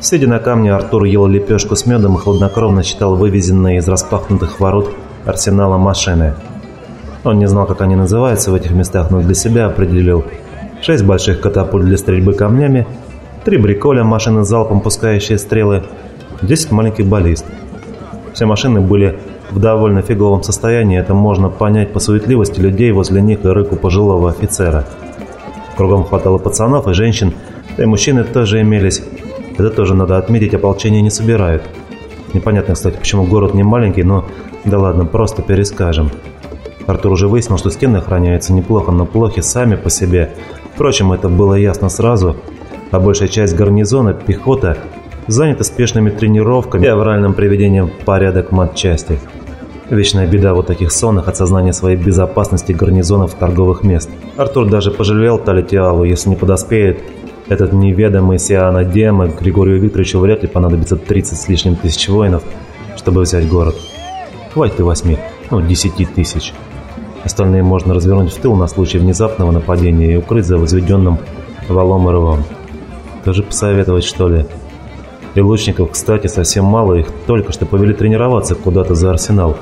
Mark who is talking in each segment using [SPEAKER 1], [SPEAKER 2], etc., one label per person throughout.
[SPEAKER 1] Сидя на камне, Артур ел лепешку с медом и хладнокровно читал вывезенные из распахнутых ворот арсенала машины. Он не знал, как они называются в этих местах, но для себя определил. Шесть больших катапульт для стрельбы камнями, три бриколя, машины с залпом, пускающие стрелы, десять маленьких баллист. Все машины были в довольно фиговом состоянии, это можно понять по суетливости людей возле них и рыку пожилого офицера. Кругом хватало пацанов и женщин, да и мужчины тоже имелись. Это тоже надо отметить, ополчение не собирают. Непонятно, кстати, почему город не маленький, но да ладно, просто перескажем. Артур уже выяснил, что стены охраняются неплохо, но плохи сами по себе. Впрочем, это было ясно сразу, а большая часть гарнизона, пехота, занята спешными тренировками и авральным приведением в порядок матчасти. Вечная беда вот таких сонных от сознания своей безопасности гарнизонов торговых мест. Артур даже пожалел Талитиалу, если не подоспеет этот неведомый Сиана Дема, Григорию Викторовичу вряд ли понадобится 30 с лишним тысяч воинов, чтобы взять город. Хватит и восьми, ну, десяти тысяч. Остальные можно развернуть в тыл на случай внезапного нападения и укрыть за возведенным валом и рвом. Тоже посоветовать, что ли? И лучников, кстати, совсем мало, их только что повели тренироваться куда-то за арсенал.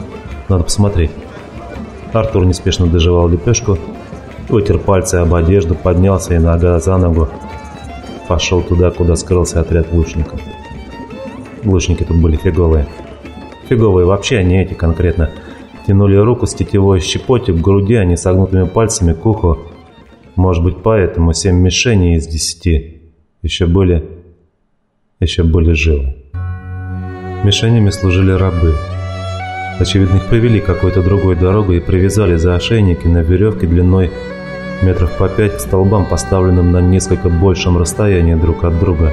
[SPEAKER 1] Надо посмотреть. Артур неспешно доживал лепешку, вытер пальцы об одежду, поднялся и нога за ногу пошел туда, куда скрылся отряд лучников. Лучники тут были фиговые. Фиговые вообще, не эти конкретно. Тянули руку с тетевой щепоти к груди, не согнутыми пальцами к уху. Может быть, поэтому семь мишеней из десяти еще были... еще были живы. Мишенями служили рабы. Очевидно, их привели какой-то другой дорогой и привязали за ошейники на веревке длиной метров по пять к столбам, поставленным на несколько большем расстоянии друг от друга.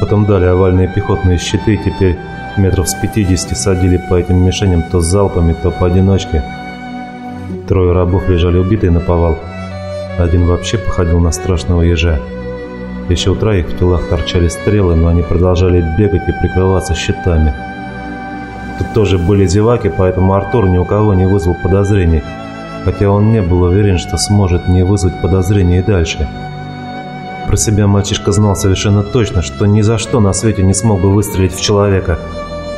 [SPEAKER 1] Потом дали овальные пехотные щиты, теперь метров с 50 садили по этим мишеням то залпами, то поодиночке. Трое рабов лежали убитые на повал. Один вообще походил на страшного ежа. Еще у троих в телах торчали стрелы, но они продолжали бегать и прикрываться щитами. Тут тоже были зеваки, поэтому Артур ни у кого не вызвал подозрений хотя он не был уверен, что сможет не вызвать подозрений и дальше. Про себя мальчишка знал совершенно точно, что ни за что на свете не смог бы выстрелить в человека,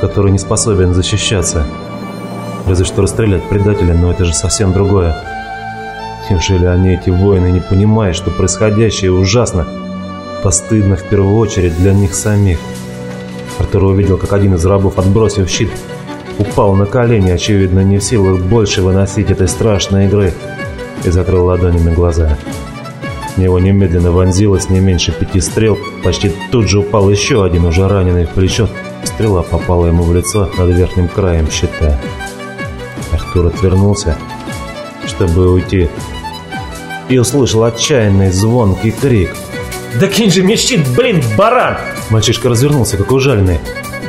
[SPEAKER 1] который не способен защищаться. Разве что расстрелять предателя, но это же совсем другое. Неужели они, эти воины, не понимают, что происходящее ужасно, постыдно в первую очередь для них самих? Артур увидел, как один из рабов, отбросив щит, упал на колени, очевидно, не в силах больше выносить этой страшной игры, и закрыл ладонями глаза. В него немедленно вонзилось не меньше пяти стрел, почти тут же упал еще один, уже раненый в плечо. Стрела попала ему в лицо над верхним краем щита. Артур отвернулся, чтобы уйти, и услышал отчаянный звонкий крик.
[SPEAKER 2] «Да кинь же мне щит, блин, баран!»
[SPEAKER 1] Мальчишка развернулся, как ужаленный.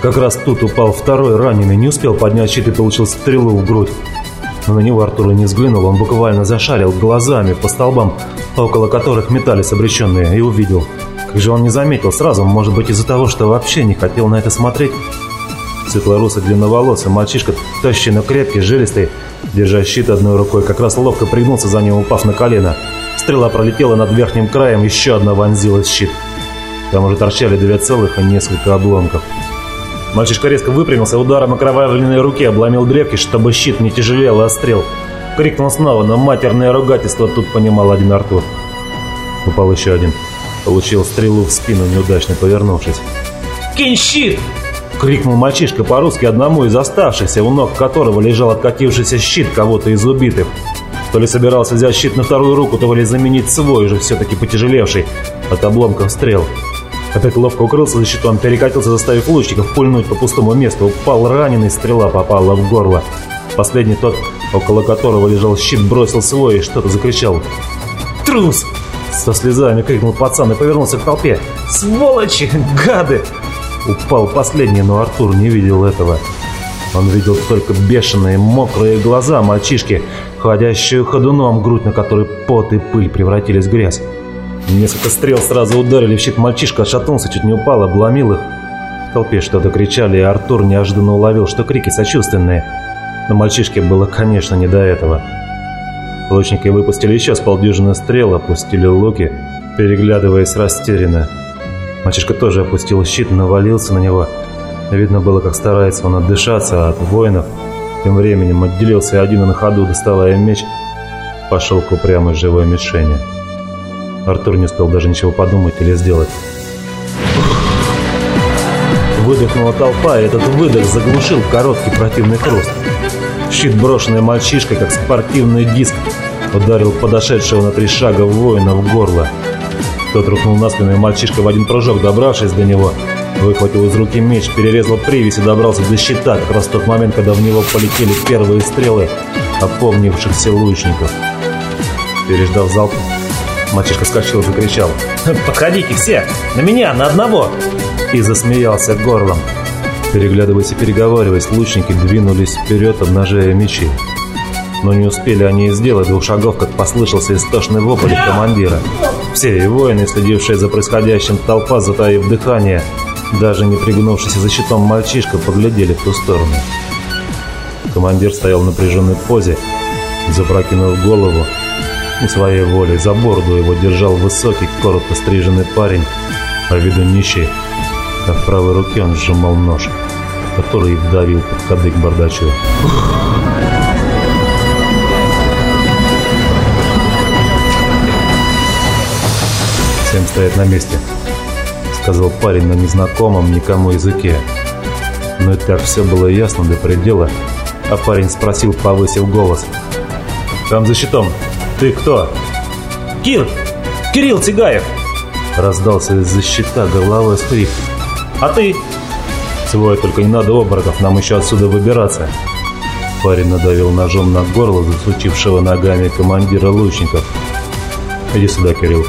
[SPEAKER 1] Как раз тут упал второй раненый, не успел поднять щит и получил стрелу в грудь. Но на него Артур не взглянул, он буквально зашарил глазами по столбам, около которых метались обреченные, и увидел. Как же он не заметил сразу, может быть из-за того, что вообще не хотел на это смотреть? Светлорусый длинноволосый мальчишка, тощий, но крепкий, жилистый, держа щит одной рукой, как раз ловко пригнулся за ним, упав на колено. Стрела пролетела над верхним краем, еще одна вонзилась в щит. Там уже торчали две целых и несколько обломков. Мальчишка резко выпрямился, ударом окровавленной руки обломил древки, чтобы щит не тяжелел и острел. Крикнул снова, но матерное ругательство тут понимал один Артур. Упал еще один. Получил стрелу в спину, неудачно повернувшись.
[SPEAKER 2] «Кинь щит!»
[SPEAKER 1] — крикнул мальчишка по-русски одному из оставшихся, у ног которого лежал откатившийся щит кого-то из убитых. То ли собирался взять щит на вторую руку, то ли заменить свой, уже все-таки потяжелевший от обломков стрел. Опять ловко укрылся за щитом, перекатился, заставив лучников пульнуть по пустому месту. Упал раненый, стрела попала в горло. Последний тот, около которого лежал щит, бросил свой и что-то закричал.
[SPEAKER 2] «Трус!»
[SPEAKER 1] Со слезами крикнул пацан и повернулся к толпе.
[SPEAKER 2] «Сволочи! Гады!»
[SPEAKER 1] Упал последний, но Артур не видел этого. Он видел только бешеные, мокрые глаза мальчишки, ходящую ходуном, грудь на которой пот и пыль превратились в грязь. Несколько стрел сразу ударили в щит. Мальчишка отшатнулся, чуть не упал, обломил их. В толпе что-то кричали, и Артур неожиданно уловил, что крики сочувственные. Но мальчишке было, конечно, не до этого. Лучники выпустили еще с полдюжины стрел, опустили луки, переглядываясь растерянно. Мальчишка тоже опустил щит, навалился на него. Видно было, как старается он отдышаться от воинов. Тем временем отделился один на ходу, доставая меч, пошел к упрямой живой мишени. Артур не успел даже ничего подумать или сделать. Выдохнула толпа, и этот выдох заглушил короткий противный хруст. Щит, брошенный мальчишкой, как спортивный диск, ударил подошедшего на три шага воина в горло. Тот рухнул на спину, и мальчишка в один прыжок, добравшись до него, выхватил из руки меч, перерезал привязь и добрался до щита, как раз в тот момент, когда в него полетели первые стрелы опомнившихся лучников. Переждав залп, мальчишка скачал и закричал
[SPEAKER 2] «Подходите все! На меня, на одного!»
[SPEAKER 1] и засмеялся горлом. Переглядываясь и переговариваясь, лучники двинулись вперед, обнажая мечи. Но не успели они сделать двух шагов, как послышался истошный вопль командира. Все и воины, следившие за происходящим, толпа, затаив дыхание, даже не пригнувшись за щитом мальчишка, поглядели в ту сторону. Командир стоял в напряженной позе, запрокинув голову, и своей волей за бороду его держал высокий, коротко стриженный парень, по виду нищий, а в правой руке он сжимал нож, который вдавил под кадык бардачу. Всем стоять на месте, сказал парень на незнакомом никому языке. Но и так все было ясно до предела, а парень спросил, повысив голос. «Там за щитом. Ты кто?»
[SPEAKER 2] «Кир! Кирилл Тигаев!»
[SPEAKER 1] Раздался из-за щита горловой скрип.
[SPEAKER 2] «А ты?»
[SPEAKER 1] «Свой, только не надо обмороков, нам еще отсюда выбираться». Парень надавил ножом на горло засучившего ногами командира лучников. «Иди сюда, Кирилл».